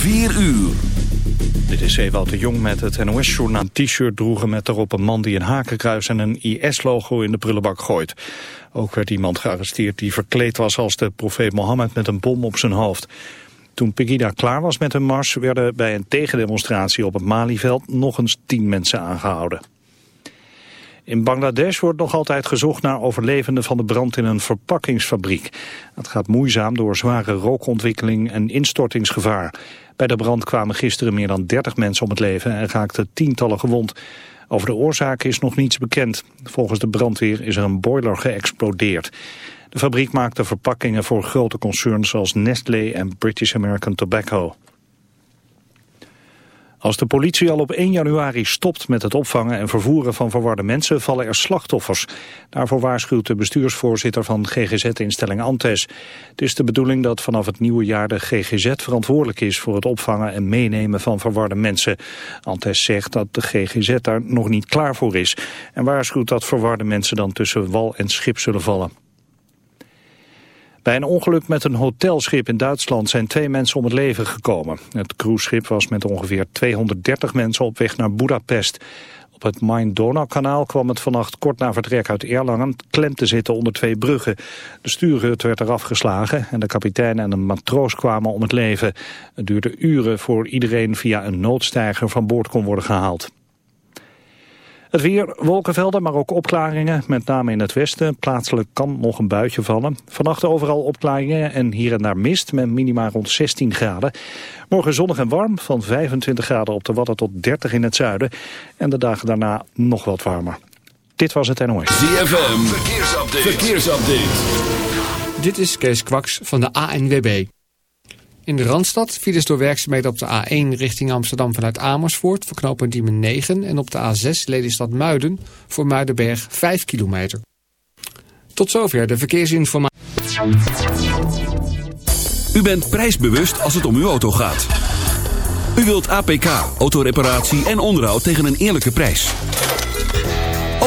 4 uur. Dit is Ewout de Jong met het NOS-journaal. Een t-shirt droegen met erop een man die een hakenkruis en een IS-logo in de prullenbak gooit. Ook werd iemand gearresteerd die verkleed was als de profeet Mohammed met een bom op zijn hoofd. Toen Pegida klaar was met een mars werden bij een tegendemonstratie op het Malieveld nog eens tien mensen aangehouden. In Bangladesh wordt nog altijd gezocht naar overlevenden van de brand in een verpakkingsfabriek. Het gaat moeizaam door zware rookontwikkeling en instortingsgevaar. Bij de brand kwamen gisteren meer dan 30 mensen om het leven en raakten tientallen gewond. Over de oorzaak is nog niets bekend. Volgens de brandweer is er een boiler geëxplodeerd. De fabriek maakte verpakkingen voor grote concerns zoals Nestlé en British American Tobacco. Als de politie al op 1 januari stopt met het opvangen en vervoeren van verwarde mensen, vallen er slachtoffers. Daarvoor waarschuwt de bestuursvoorzitter van GGZ-instelling Antes. Het is de bedoeling dat vanaf het nieuwe jaar de GGZ verantwoordelijk is voor het opvangen en meenemen van verwarde mensen. Antes zegt dat de GGZ daar nog niet klaar voor is en waarschuwt dat verwarde mensen dan tussen wal en schip zullen vallen. Bij een ongeluk met een hotelschip in Duitsland zijn twee mensen om het leven gekomen. Het cruiseschip was met ongeveer 230 mensen op weg naar Budapest. Op het Main-Donau-kanaal kwam het vannacht kort na vertrek uit Erlangen klem te zitten onder twee bruggen. De stuurhut werd eraf geslagen en de kapitein en een matroos kwamen om het leven. Het duurde uren voor iedereen via een noodstijger van boord kon worden gehaald. Het weer, wolkenvelden, maar ook opklaringen, met name in het westen. Plaatselijk kan nog een buitje vallen. Vannacht overal opklaringen en hier en daar mist, met minima rond 16 graden. Morgen zonnig en warm, van 25 graden op de Wadden tot 30 in het zuiden. En de dagen daarna nog wat warmer. Dit was het NOS. ZFM, verkeersupdate. verkeersupdate. Dit is Kees Kwaks van de ANWB. In de Randstad files door werkzaamheden op de A1 richting Amsterdam vanuit Amersfoort... voor knooppunt Diemen 9 en op de A6 Lelystad Muiden voor Muidenberg 5 kilometer. Tot zover de verkeersinformatie. U bent prijsbewust als het om uw auto gaat. U wilt APK, autoreparatie en onderhoud tegen een eerlijke prijs.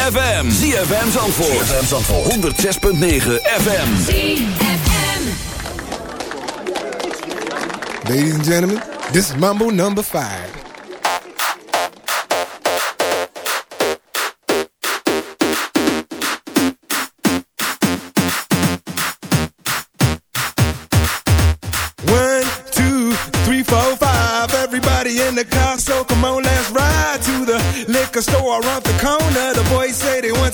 ZFM. ZFM Zandvoort. ZFM Zandvoort. 106.9 FM. ZFM. Ladies and gentlemen, this is Mambo number 5.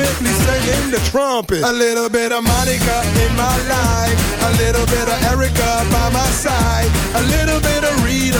in, please the trumpet. A little bit of Monica in my life. A little bit of Erica by my side. A little bit of Rita's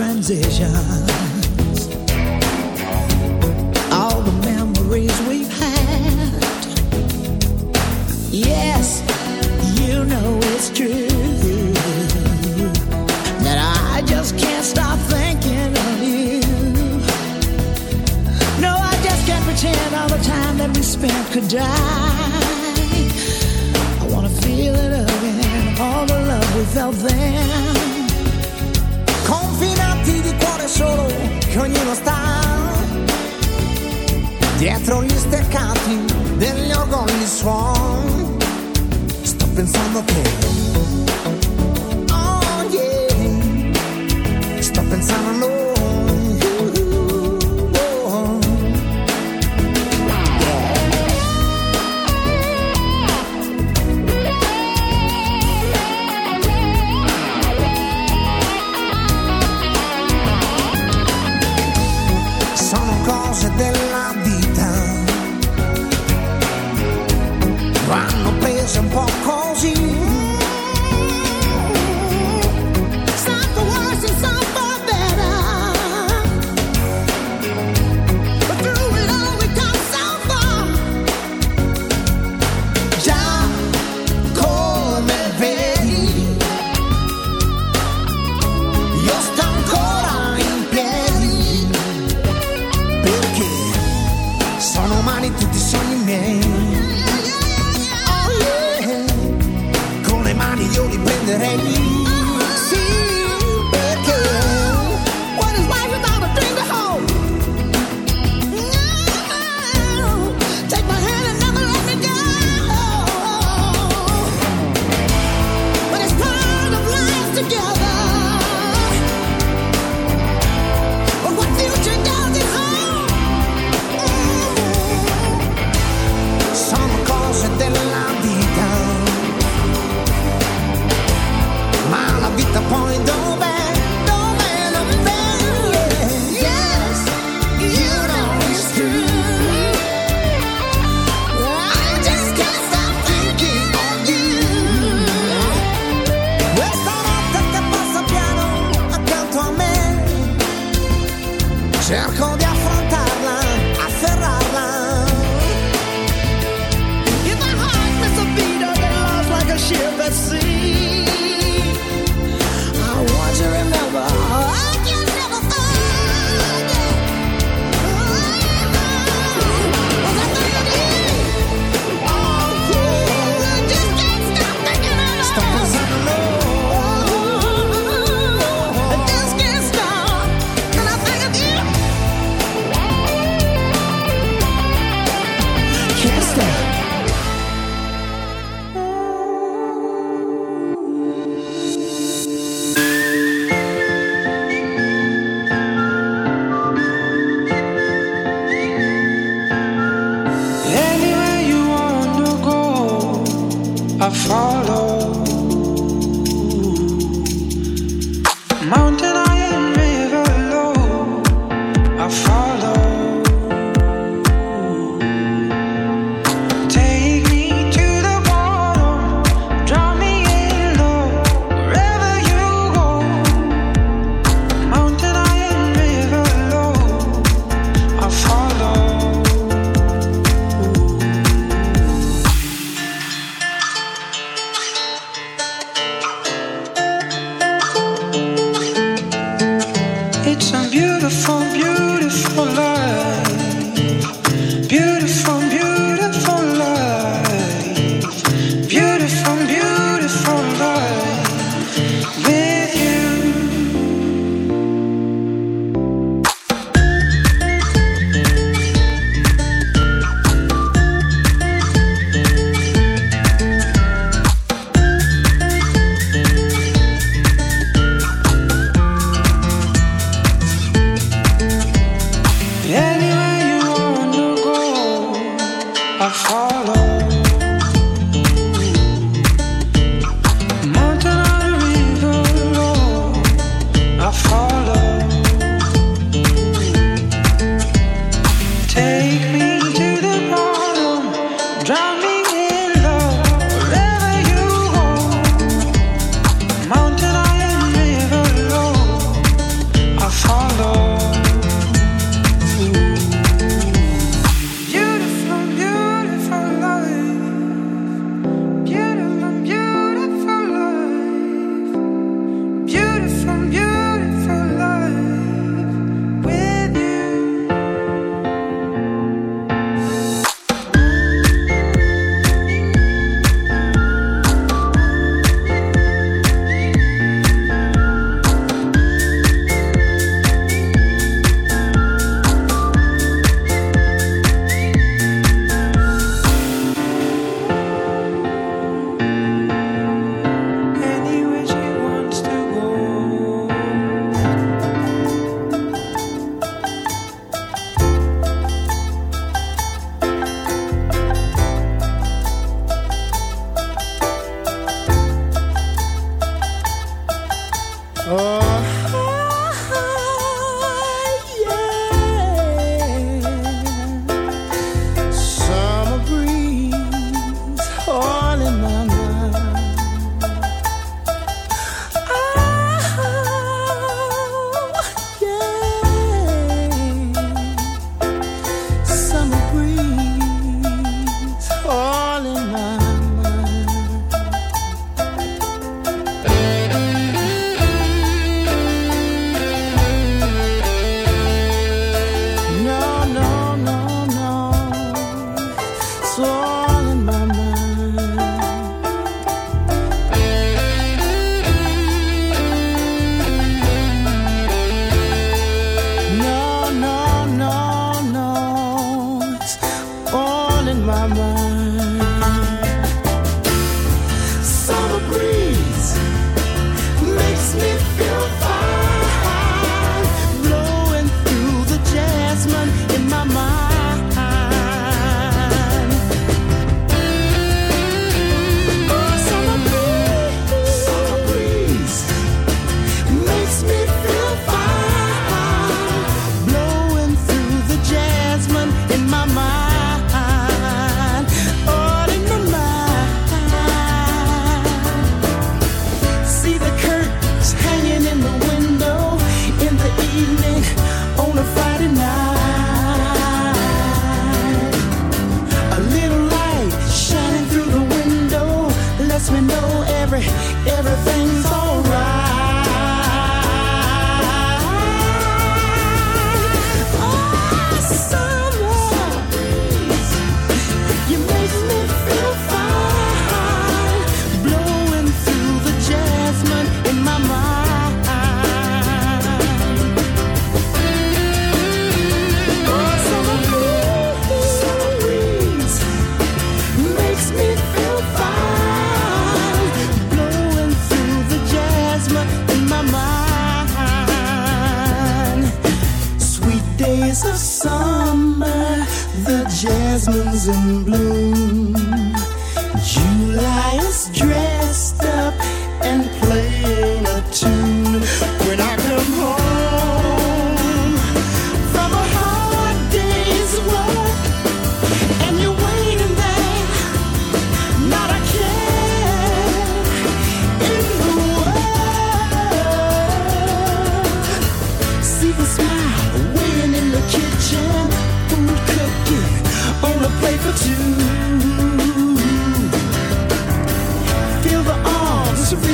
transition.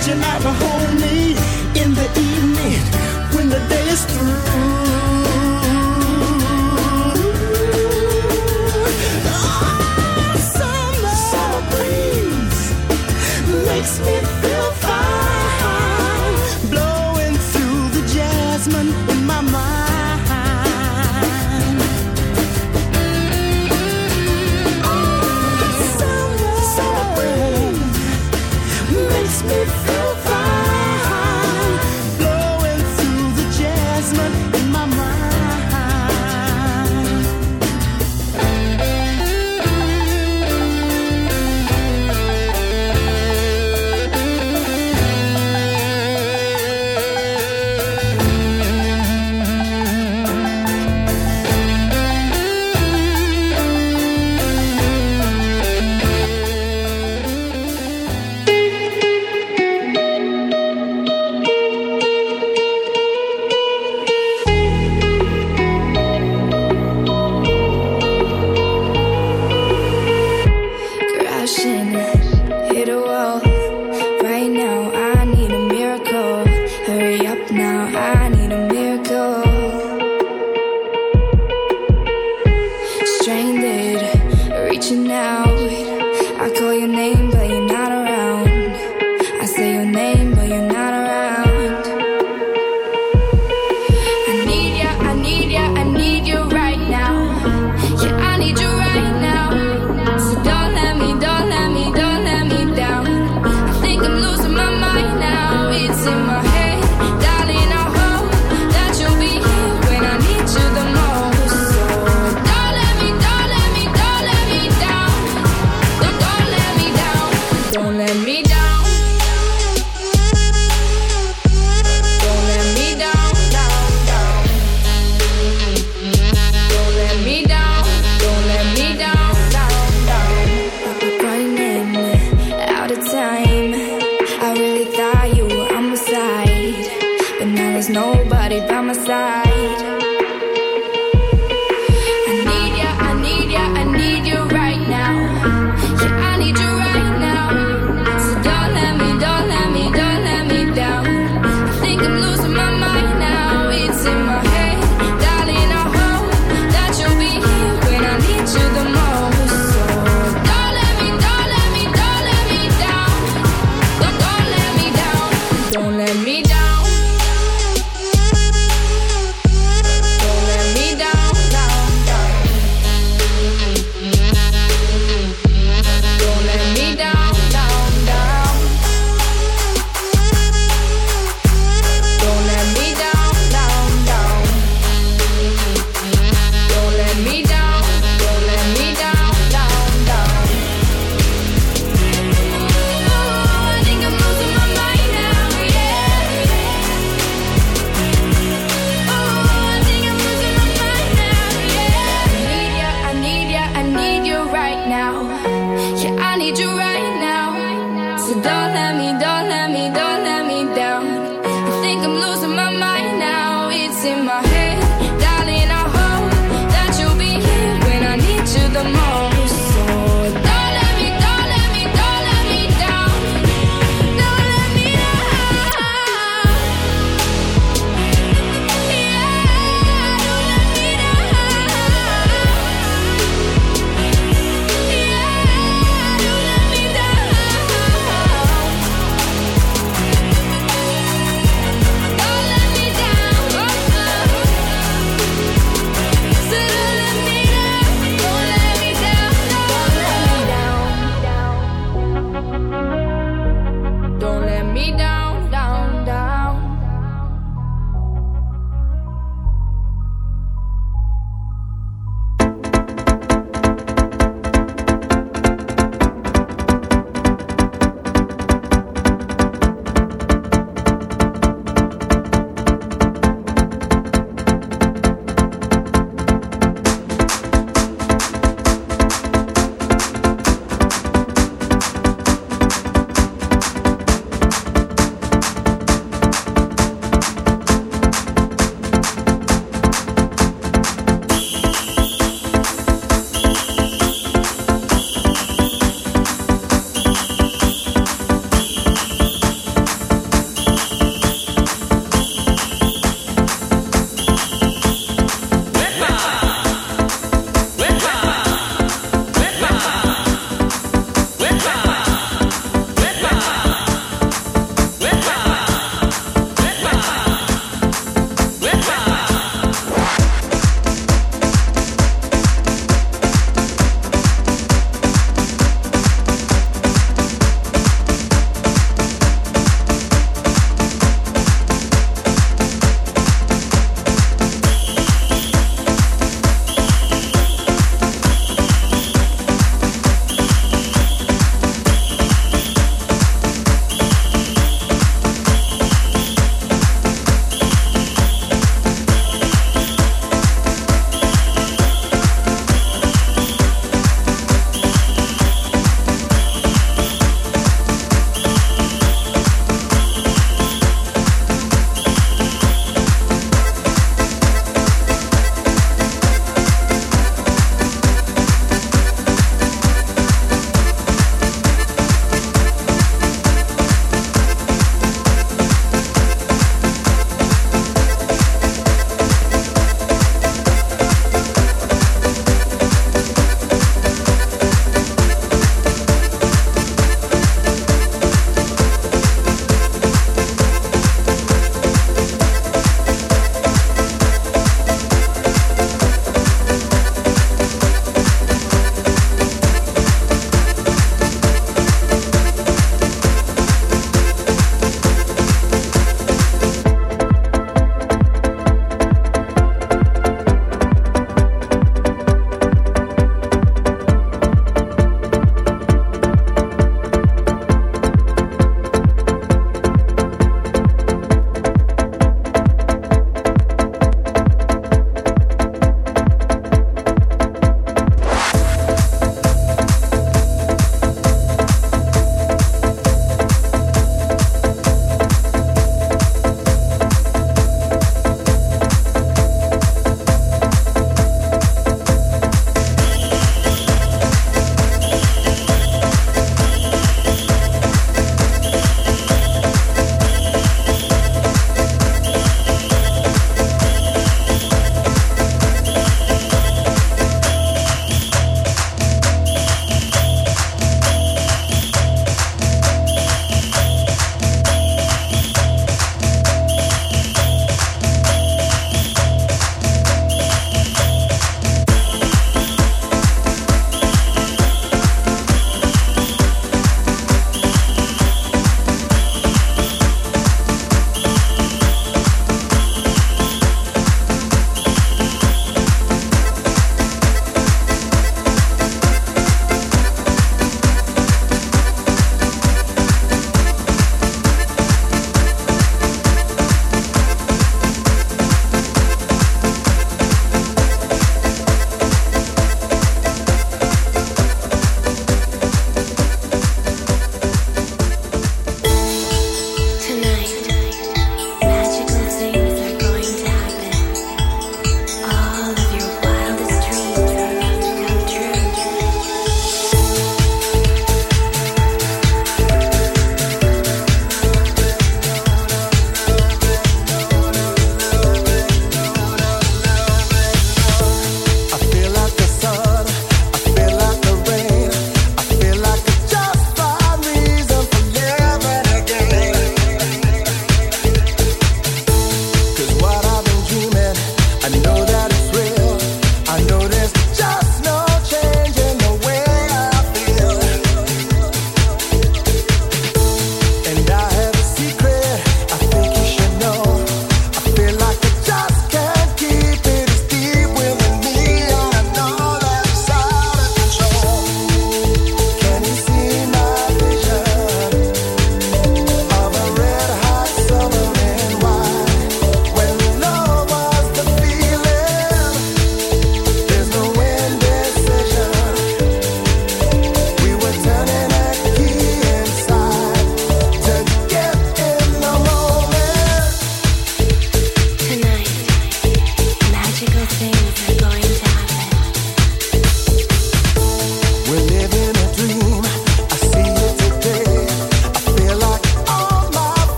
that you never hold me in the evening when the day is through. Oh, summer breeze makes me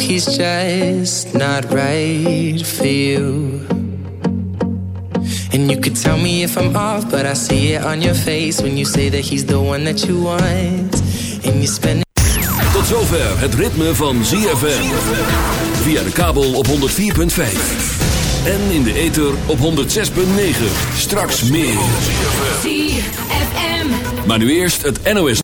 He's just not right for you. And you could tell me if I'm off, but I see it on your face when you say that he's the one that you want. And you spend Tot zover het ritme van ZFM. Via de kabel op 104.5. En in de ether op 106.9. Straks meer. ZFM. Maar nu eerst het NOS.